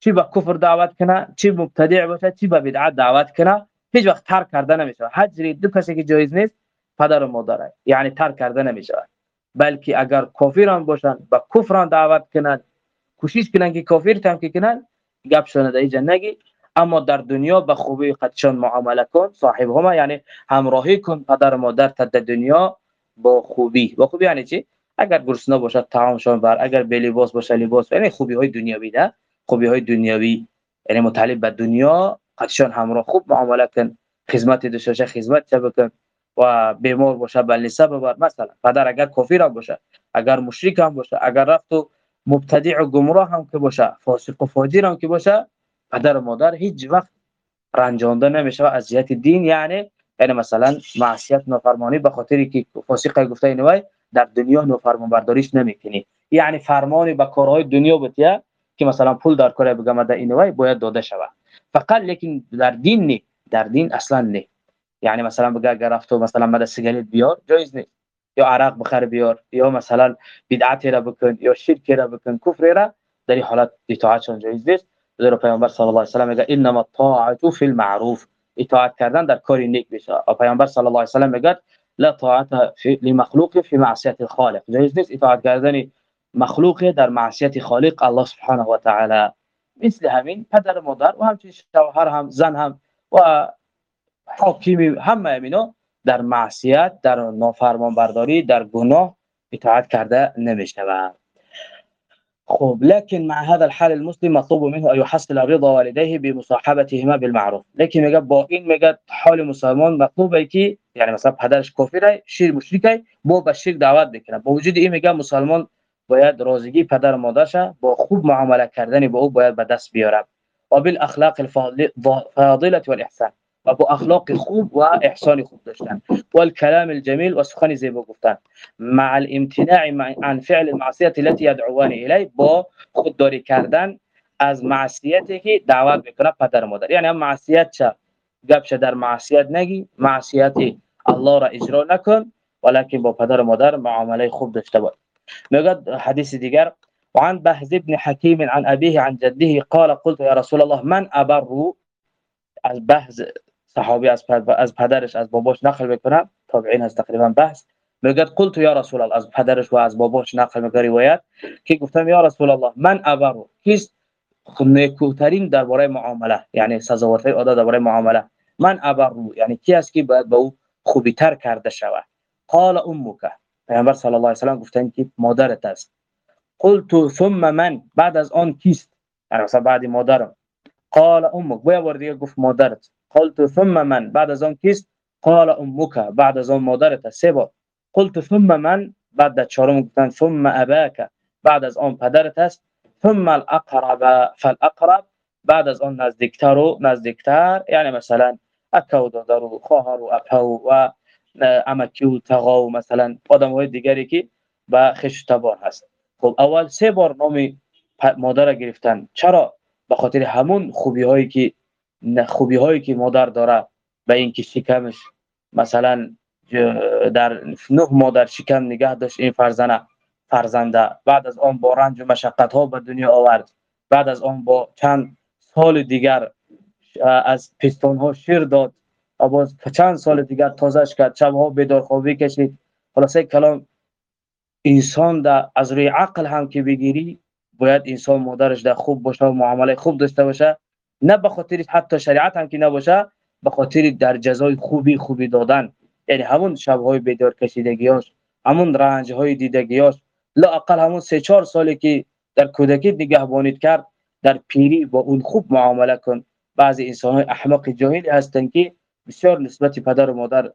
چی به کفر دعوت کنه چی مبتدع باشه چی به بدعت دعوت کنه هیچ وقت ترک کرده نمیشه حج دو کسی که جایز نیست پدر و مادر. یعنی ترک کرده نمیشه بلکه اگر کافر هم باشن به کفر دعوت کنن کوشش کنن که کافر تام کنن گپ شونه در نگی. اما در دنیا به خوبی قدشان معامله کن صاحب هما یعنی همراهی کن پدر و مادر تا در دنیا با خوبی. با خوبی یعنی چی؟ اگر گرسنه باشد طعامشان بر اگر به لباس باشه لباس یعنی خوبی های دنیوی ده خوبی های دنیوی یعنی متعلق به دنیا قدشان همراه خوب معامله کن. خدمت دشاشه خدمت بکن. و بیمار باشه بلنسه ببر. مثلا پدر اگر کافر هم باشه اگر مشرک هم باشه اگر رفت و مبتدع و گمراه هم که باشه فاسق و فاجر هم که باشه پدر و مادر هیچ وقت رنجانده نمیشه و اذیت دین. یعنی یعنی مثلا معصیت نافرمانی به خاطری که فاسق گفته اینوای در دنیا نافرمان برداریش نمی‌کنی. یعنی فرمانی به کارهای دنیا بتیه که مثلا پول در کار بگم در اینوای باید داده شود. فقط لیکن در دین نی در دین اصلا نی. یعنی مثلا بگه اگر رفتو مثلا مد سیگاریت بیار جایز نیست یا عرق بخر بیار یا مثلا بدعت را بکن یا شرک را بکن کفر را در این حالت اطاعتشون جایز نیست. در پیامبر صلی الله علیه و سلم میگه انما الطاعه فی المعروف اطاعت کردن در کاری نیک بشه و پیامبر صلی الله علیه و سلم میگه لا طاعت لمخلوق فی معصیت الخالق جایز نیست اطاعت کردن مخلوق در معصیت خالق الله سبحانه و تعالی مثل همین پدر مادر و همچنین شوهر هم زن هم و حاکمی همه اینا در معصیت در نافرمان برداری در گناه اطاعت کرده نمی‌شود خب لكن مع هذا الحال المسلم مطلوب منه أن يحصل رضا والديه بمصاحبتهما بالمعروف. لكن میگه با این میگه حال مسلمان مطلوبه که یعنی مثلا پدرش کافره شیر مشرکه با به شرک دعوت بکنه با وجود این میگه مسلمان باید رازگی پدر مادرش با خوب معاملة کردن با أو باید به دست بیاره و بالاخلاق الفاضله والإحسان. و با أخلاق خوب و احسان خوب داشتن. و الكلام الجميل و سخن زیبا گفتن. مع الامتناع عن فعل المعصية التي يدعوان إليه با خودداری کردن از معصیتی که دعوت میکنه پدر مادر. یعنی هم معصیت چه؟ گپ در معصیت نگی معصیتی الله را اجرا نکن ولكن با پدر مادر معامله خوب داشته باش. میگه حدیث دیگر وعن بهز بن حكيم عن أبيه عن جده قال قلت يا رسول الله من أبر از بهز صحابی از از پدرش از باباش نقل بکنم تابعین هست تقریبا بحث. میگه قلت یا رسول الله از پدرش و از باباش نقل میگه روایت که گفتم یا رسول الله من ابرو کیست؟ نیکوترین درباره معامله یعنی سزاوارترین آدم درباره معامله. من ابرو یعنی کی است که به او خوبی تر کرده شود؟ قال امك پیامبر صلی الله علیه و سلام گفتن که مادرت است. قلت ثم من. بعد از آن کیست؟ یعنی مثلا بعد مادرم. قال امك بیا بار دیگه گفت مادرت. قلت ثم من. بعد از آن کیست؟ قال امك بعد از آن مادرت. سه بار. قلت ثم من. بعد در چهارم گفتن ثم اباك بعد از آن پدرت است. ثم الاقرب. فالاقرب. بعد از آن نزدیکتر و نزدیکتر. یعنی مثلا اکا و دادر و خواهر و اپا و امکی و تقا و مثلا آدم های دیگری که به خش تبار هست. خب اول سه بار نام مادر گرفتن. چرا؟ به خاطر همون خوبی هایی که خوبی هایی که مادر داره به اینکه شکمش مثلا در نه مادر شکم نگه داشت این فرزنه فرزنده بعد از آن با رنج و مشقت ها به دنیا آورد. بعد از آن با چند سال دیگر از پیستان ها شیر داد. و باز چند سال دیگر تازهش کرد. شب ها بیدار خوابی کشید. خلاصه کلام انسان در از روی عقل هم که بگیری باید انسان مادرش در خوب باشه و معامله خوب داشته باشه. نه به خاطر حتی شریعت هم که نباشه به خاطر در جزای خوبی خوبی دادن. یعنی همون شبهای بیدار کشیدگیاش همون رنج های دیدگیاش لا اقل همون سه چهار سالی که در کودکی نگهبانیت کرد در پیری با اون خوب معامله کن. بعضی انسان های احمق جاهلی هستند که بسیار نسبت پدر و مادر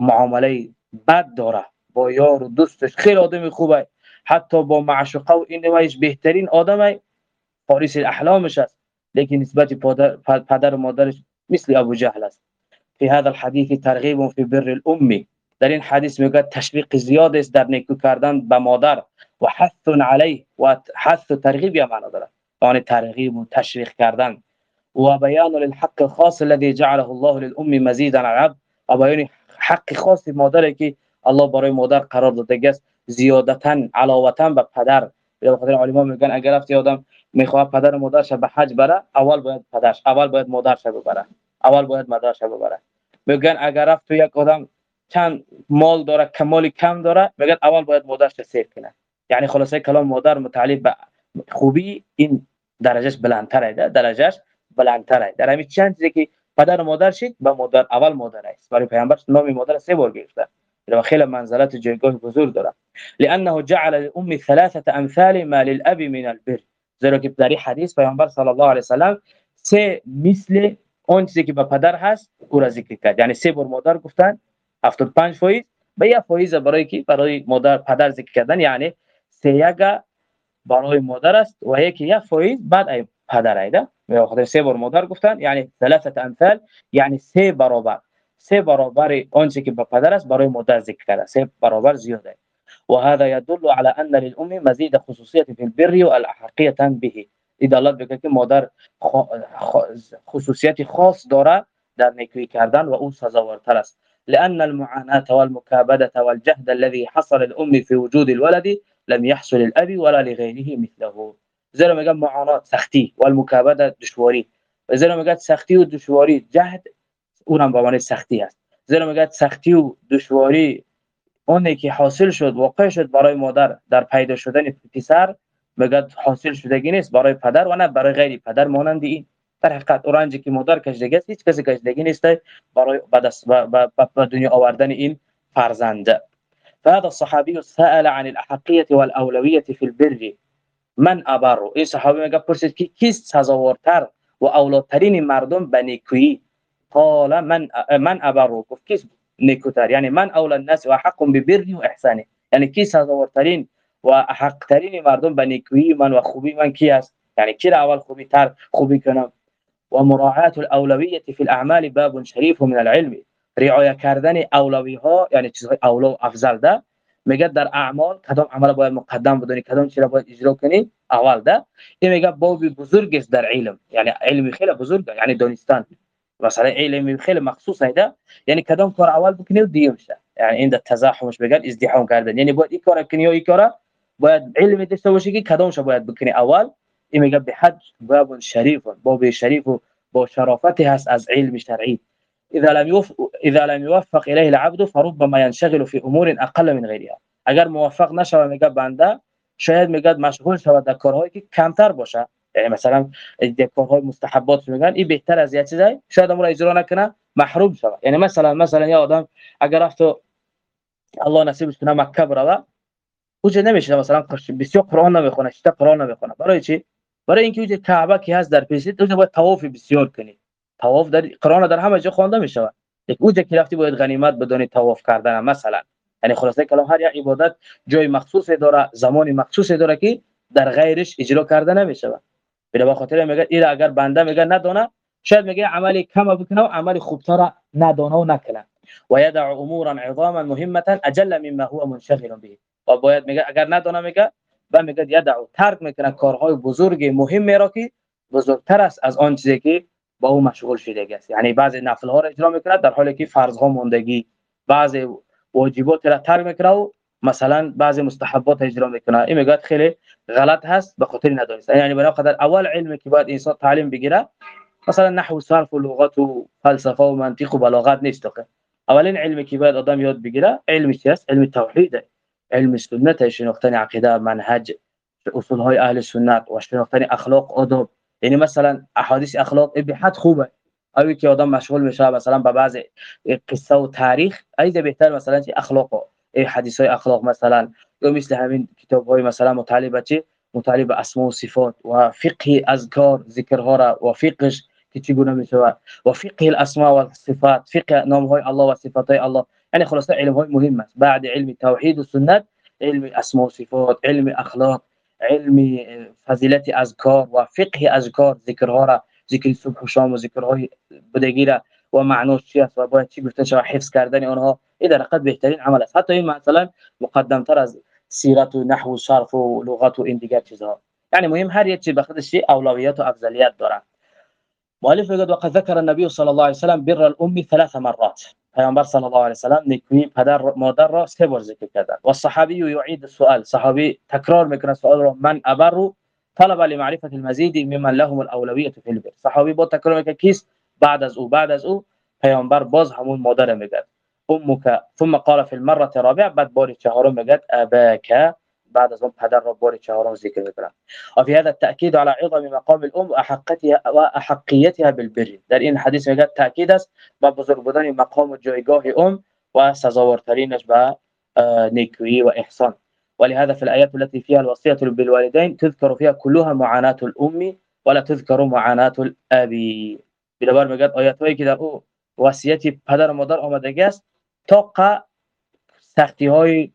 معامله بد داره. با یار و دوستش خیلی آدم خوبه. حتی با معشوقه و این نوعش بهترین آدمه. فارس احلامش است لیکن نسبت پدر, و مثل ابو جهل است. فی هذا الحديث ترغیب فی بر الام در این حدیث میگه تشویق زیاد است در نیکو کردن به مادر و حث علیه و حث و ترغیب یا معنا داره یعنی ترغیب و تشویق کردن. و بیان للحق خاص الذي جعله الله للام مزيدا العبد. و بیان حق خاص مادر که الله برای مادر قرار داده است. زیادتا علاوتا به پدر. به خاطر علما میگن اگر افتی آدم می‌خواد پدر و مادرش به حج بره اول باید پدرش اول باید مادرش ببره اول باید مادرش ببره. میگن اگر رفت تو یک آدم چند مال داره کمالی کم داره میگن اول باید مادرش سیر کنه. یعنی خلاصه کلام مادر متعلق به خوبی این درجهش بلندتره ده درجهش بلندتره. در همین چند چیزی که پدر و مادر شید به مادر اول مادر است. برای پیامبر نام مادر سه بار گرفته. و خیلی منزلت جایگاه بزرگ داره. لانه جعل للام ثلاثه امثال ما للاب من البر. زیرا که در حدیث پیامبر صلی الله علیه و سلم سه مثل اون چیزی که به پدر هست او را ذکر کرد. یعنی سه بار مادر گفتن 75 فایز. به یک فایز برای کی؟ برای مادر پدر ذکر کردن. یعنی سه یک برای مادر است و یکی یک فایز بعد ای پدر ایده به سه بار مادر گفتن. یعنی ثلاثه امثال. یعنی سه برابر. سه برابر آنچه که به پدر است برای مادر ذکر کرده سه برابر زیاده. و هذا يدل على أن للام مزيد خصوصية في البر والأحقية به. ادالت بگه که مادر خصوصیت خاص داره در نیکویی کردن و اون سزاوارتر است. لأن المعاناة والمكابدة والجهد الذي حصل الام في وجود الولد لم يحصل الاب ولا لغيره مثله. زیرا میگم معانات سختی و المکابده دشواری. زیرا میگه سختی و دشواری جهد اونم به معنی سختی است. زیرا میگه سختی و دشواری اونی که حاصل شد واقع شد برای مادر در پیدا شدن پسر میگه حاصل شدگی نیست برای پدر و نه برای غیر پدر مانند این. در حقیقت اورنجی که مادر کشیدگی است هیچ کسی کشیدگی نیست برای به دنیا آوردن این فرزند. فهذا الصحابي سأل عن الأحقية والأولوية في البر. من ابر. این صحابی میگه پرسید که کیست سزاوارتر و اولادترین مردم به نیکویی؟ قال من من ابر. گفت کیست؟ نیکوتر یعنی من اول الناس و حق ببر و احسان یعنی کی سزاوارترین و به نیکویی من و من کی است یعنی أول خوبی تر خوبی کنم و مراعات الاولویه فی الأعمال باب شریف من العلم. رعایت کردن اولوی ها یعنی چیزهای اولا و أفضل ده. میگه در أعمال کدام عمل باید مقدم بدونی کدام چیزا باید اجرا کنی؟ اول ده. این میگه باب بزرگ است در علم. یعنی علم خیلی بزرگ یعنی دانستان. مسألة علمي بخيل مخصوص هيدا يعني كدام كور عوال بكنيو ديمشا يعني عند التزاحمش بقال ازدحام كردن يعني بود إكورا إيه كنيو إكورا إيه بود علمي دشتا وشيكي كدامشا بود بكني أول. إما بحج باب شريف باب شريف بشرافته هس از علم شرعي. إذا لم يوف... إذا لم يوفق إليه العبد فربما ينشغل في أمور أقل من غيرها. اگر موفق نشوه میگه بنده شاید میگه مشغول شود در کارهایی که کمتر باشه یعنی مثلا کارهای مستحبات میگن این بهتر از یه چیزه شاید امر اجرا نکنه محروم شود یعنی مثلا مثلا یه آدم اگر رفت الله نصیبش کنه مکه بره اوج نمیشه مثلا بسیار قرآن نمی‌خونه شتا قرآن نمی‌خونه. برای چی؟ برای اینکه اوج کعبه که هست در پیشت اوج باید طواف بسیار کنی. طواف در قرآن در همه جا خوانده میشه یک اوج که رفتی باید غنیمت بدونی طواف کردن مثلا. یعنی خلاصه کلام هر یک عبادت جای مخصوصی داره زمانی مخصوصی داره که در غیرش اجرا کرده نمیشه به خاطر میگه این اگر بنده میگه ندونه شاید میگه عملی کم بکنه و عملی خوبتر ندونه و نکنه و یدع امورا عظاما مهمه اجل مما هو منشغل به. و باید میگه اگر ندونه میگه و میگه یدع ترک می‌کنه کارهای بزرگ مهم را که بزرگتر است از آن چیزی که با او مشغول شده است. یعنی بعضی نفل ها را اجرا می‌کنه در حالی که فرض ها موندگی بعضی واجبات را ترک می‌کنه و مثلا بعضی مستحبات اجرا میکنه این میگه خیلی غلط هست به خاطر ندانست یعنی بنابراین اول علمی که باید انسان تعلیم بگیره مثلا نحو صرف و لغت و فلسفه و منطق و بلاغت نیست اولین علمی که باید آدم یاد بگیره علم چی است؟ علم توحید. علم سنت شناختن عقیده منهج اصول های أهل سنت و شناختن اخلاق آداب یعنی مثلا احادیث اخلاق به حد خوبه. اوی که آدم مشغول میشه مثلا به بعض قصه و تاریخ ایده بهتر مثلا اخلاق حدیث های اخلاق مثلا یا مثل همین کتاب های مثلا مطالبه چی مطالبه اسماء و صفات و فقه اذکار ذکرها را و فقهش که چگونه میشه و فقه الاسماء و صفات فقه نام های الله و صفات های الله یعنی خلاصه علم های مهم است بعد علم توحید و سنت علم اسماء و صفات علم اخلاق علم فضیلت اذکار و فقه اذکار ذکرها را ذکر صبح و شام و ذکرهای بدگی را و معنوش چی است و باید چی گفته شود حفظ کردن آنها این در حقیقت بهترین عمل است. حتی این مثلا مقدم تر از سیرت و نحو و صرف و لغت و این دیگر چیزها. یعنی مهم هر یک چیز به خودش اولویت و افضلیت داره. مؤلف میگه وقد ذكر النبي صلى الله عليه وسلم بر الام ثلاث مرات. پیامبر صلی الله علیه و سلم نیکویی پدر مادر را سه بار ذکر کرده. و صحابی یعید السؤال صحابی تکرار میکنه سوال را من ابر طلب لمعرفة المزيد ممن لهم الاولويه في البر. صحابی با تکرار میکنه کیست؟ بعد از أو بعد از أو پیامبر باز همون مادر میگه. أمك ثم قال في المرة الرابعة بعد بار چهارم میگه اباك بعد از اون پدر را بار چهارم ذکر میکنم. و فی هذا التاكيد على عظم مقام الام واحقيتها واحقيتها بالبر. در این حدیث میگه تأکید است با بزرگ بودن مقام و جایگاه ام و سزاوارترینش به نیکویی و احسان. ولهذا في الايات التي فيها الوصيه بالوالدين تذكر فيها كلها معاناه الام ولا تذكر معاناه الاب بنابر میگه آیات هایی که در او وصیت پدر و مادر آمده است تا سختی های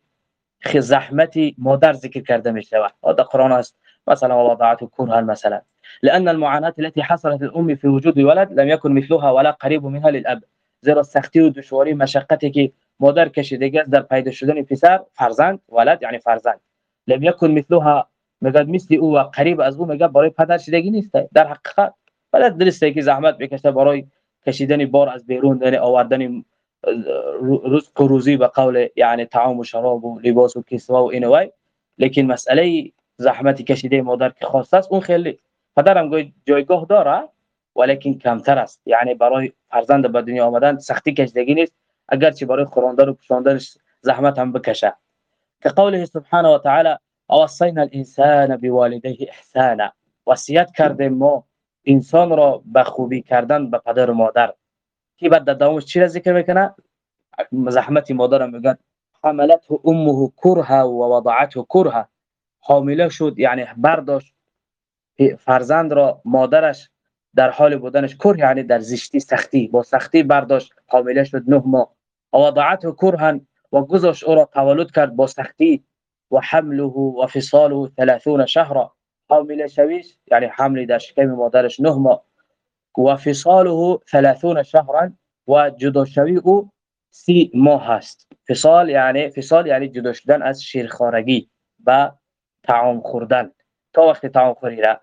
زحمتی مادر ذکر کرده می شود در قرآن است. مثلا وضعت كرها مثلا؟ لأن المعاناة التي حصلت الأم في وجود ولد لم يكن مثلها ولا قريب منها للأب. زیرا سختی و دشواری مشقتی که مادر کشیده است در پیدا شدن پسر فرزند ولد یعنی فرزند. لم يكن مثلها. میگه مثل او و قریب از او میگه برای پدر شدگی نیست. در حقیقت ولد درسته که زحمت بکشه برای کشیدن بار از بیرون یعنی آوردن رزق و روزی به قول یعنی طعام و شراب و لباس و کسوا و اینوای لیکن مسئله زحمتی کشیده مادر که خواسته است اون خیلی پدرم جایگاه داره ولیکن کمتر است. یعنی برای فرزند به دنیا آمدن سختی کشیدگی نیست. اگرچه برای خوراندن و پوشاندنش زحمت هم بکشه. که قوله سبحانه و تعالی آوصینا الانسان بوالديه احسانا. وصیت کرده ما انسان را به خوبی کردن به پدر و مادر. کی بعد در دوامش چی را ذکر می‌کنه؟ زحمت مادر میگن. حملته امه کرها و وضعته کرها. حامله شد یعنی برداشت. فرزند را مادرش در حال بودنش کره یعنی در زشتی سختی. با سختی برداشت حامله شد نه ماه. وضعته کرها و گذاشت او را تولد کرد با سختی. و حمله و فصاله 30 شهر حامله شویش یعنی حمل در شکم مادرش نه ماه وفصاله 30 شهرا و جدا شوی أو سی ماه هست فصال یعنی فصال یعنی جدا شدن از شیرخوارگی و طعام خوردن. تا وقت طعام خوریده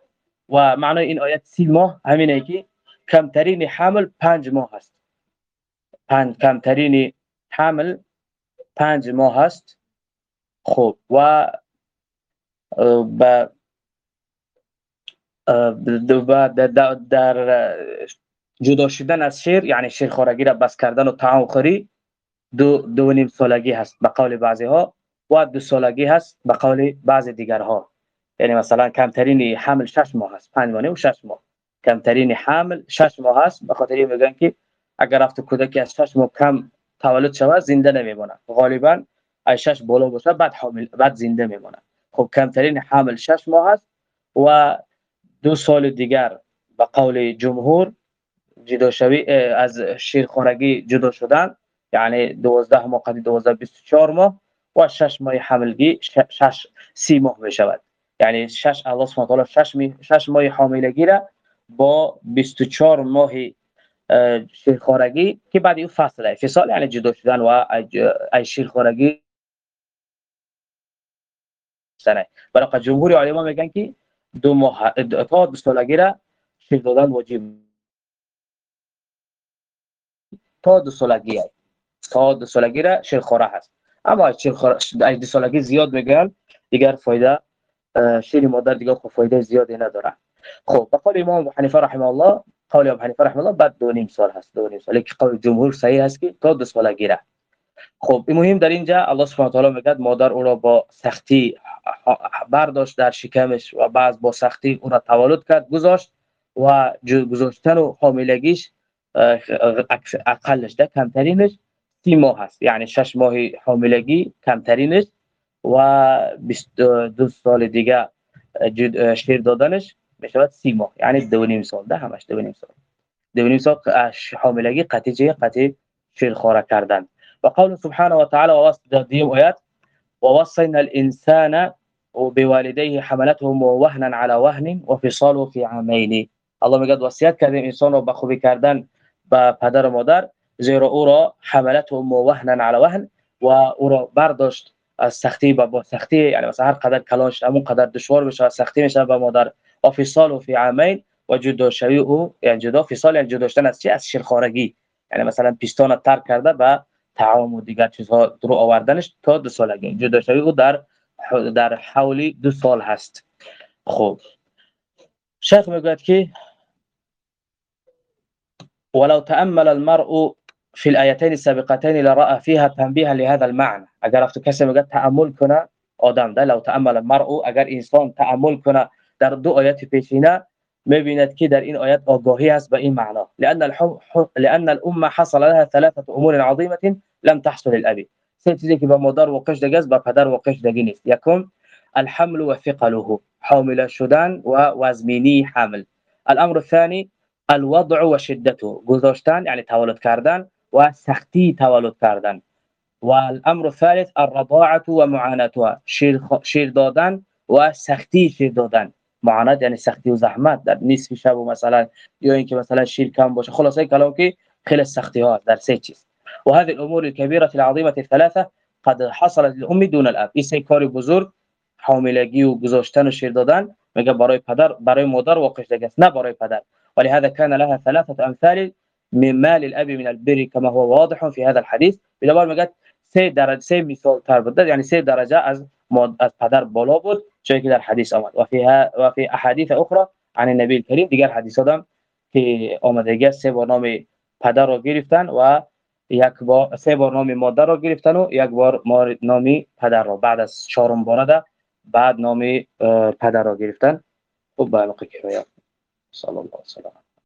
و معنای این آیت سی ماه همینه که کمترین حمل پنج ماه هست پنج کمترین حمل پنج ماه هست خوب و با در, در جدا شدن از شیر یعنی شیرخوارگی را بس کردن و طعام خوری دو دو نیم سالگی هست به قول بعضی ها و دو سالگی هست به قول بعض دیگرها. یعنی مثلا کمترین حمل 6 ماه هست 5 ماه و 6 ماه. کمترین حمل 6 ماه هست به خاطر میگن که اگر رفت کودکی از 6 ماه کم تولد شود زنده نمیمونه. غالبا از 6 بالا باشه بعد حامل بعد زنده میمونه. خب کمترین حمل 6 ماه هست و دو سال دیگر به قول جمهور جدا شوی از شیرخوارگی جدا شدن یعنی 12 ماه قد 12 24 ماه و 6 ماه حملگی 6 30 ماه می شود یعنی 6 الله سبحانه و تعالی 6 6 ماه حاملگی را با 24 ماه شیرخوارگی که بعد این فصل فصال یعنی جدا شدن و از شیرخوارگی سنه برای جمهور علما میگن که دو ماه تا دو سالگی شیر دادن واجب تا دو سالگی هست. تا دو سالگی را شیرخواره هست. اما شیرخواره دو سالگی زیاد میگن دیگر فایده شیر مادر دیگه خب فایده زیادی نداره. خب قول امام حنیفه رحمه الله قول امام حنیفه رحمه الله بعد دو نیم سال هست دو نیم سال. که قول جمهور صحیح هست که تا دو سالگی را خب این مهم در اینجا الله سبحانه و تعالی میگه مادر او را با سختی برداشت در شکمش و بعض با سختی او را تولد کرد گذاشت و گذاشتن و حاملگیش اقلش ده کمترینش سی ماه هست یعنی شش ماه حاملگی کمترینش و 22 سال دیگه شیر دادنش می‌شود سی ماه. یعنی دو نیم سال ده همش دو نیم سال. دو نیم سال حاملگی قطعی قطعی شیر خواره کردن. و قول سبحانه و تعالی واسط دیم آیات ووصينا الإنسان بوالديه حملته وهنا على وهن وفصاله في عامين الله میگه وصیت کردیم إنسان رو به به پدر و مادر زیرا أو را حملته وهنا على وهن و أو را برداشت از سختی با سختی یعنی مثلا هر قدر کلاش همون قدر دشوار بشه سختی میشه به مادر. و فصال و فی عامین و جدا شوی أو یعنی جدا فصال یعنی جدا شدن از چی؟ از شیرخوارگی. یعنی مثلا پیستان ترک کرده به تعام و دیگر چیزها درو آوردنش تا دو سالگی جدا شوی او در در حولی دو سال هست. خب. شیخ می‌گوید که ولو تأمل المرء في الآيتين السابقتين لرأى فيها تنبيها لهذا المعنى اگر افتو کسی میگه تأمل کنه آدم. ده لو تأمل المرء اگر انسان تأمل کنه در دو آیت پیشینه میبیند که در این آیت آگاهی است به این معنا لأن الحم لأن الأمة حصل لها ثلاثة أمور عظيمة لم تحصل للابي سه چیزی که به مادر واقعش دیگه است به پدر واقعش دیگه نیست. یکم الحمل و ثقله حامل شدن و وزمینی حمل. الأمر الثاني الوضع و شدته گذاشتن یعنی تولد کردن و سختی تولد کردن. و الأمر الثالث الرضاعة و معاناتها شیر, شیر دادن و سختی شیر دادن. معانات یعنی سختی و زحمت در نصف شب و مثلا یا اینکه مثلا شیر کم باشه. خلاصه کلام که خیلی سختی ها در سه چیز. و هذه الأمور الكبيرة العظيمة الثلاثة قد حصلت للأم دون الأب. این سه کار بزرگ حاملگی و گذاشتن و شیر دادن میگه برای پدر برای مادر واقع شده است؟ نه برای پدر. ولهذا كان لها ثلاثة أمثال من مال الأب من البر كما هو واضح في هذا الحديث. بنابر میگه سه درجه سه مثال تر بود. یعنی سه درجه از از پدر بالا بود. که در حدیث آمد. و فيها و فی احادیث اخرى عن النبي الكريم دیگر حدیث هم که آمدگی سه بار نام پدر رو گرفتن و یک بار سه بار نام مادر رو گرفتن و یک بار نام پدر رو بعد از چهارم بار بعد نام پدر رو گرفتن. خب به علاقه که صلی الله علیه و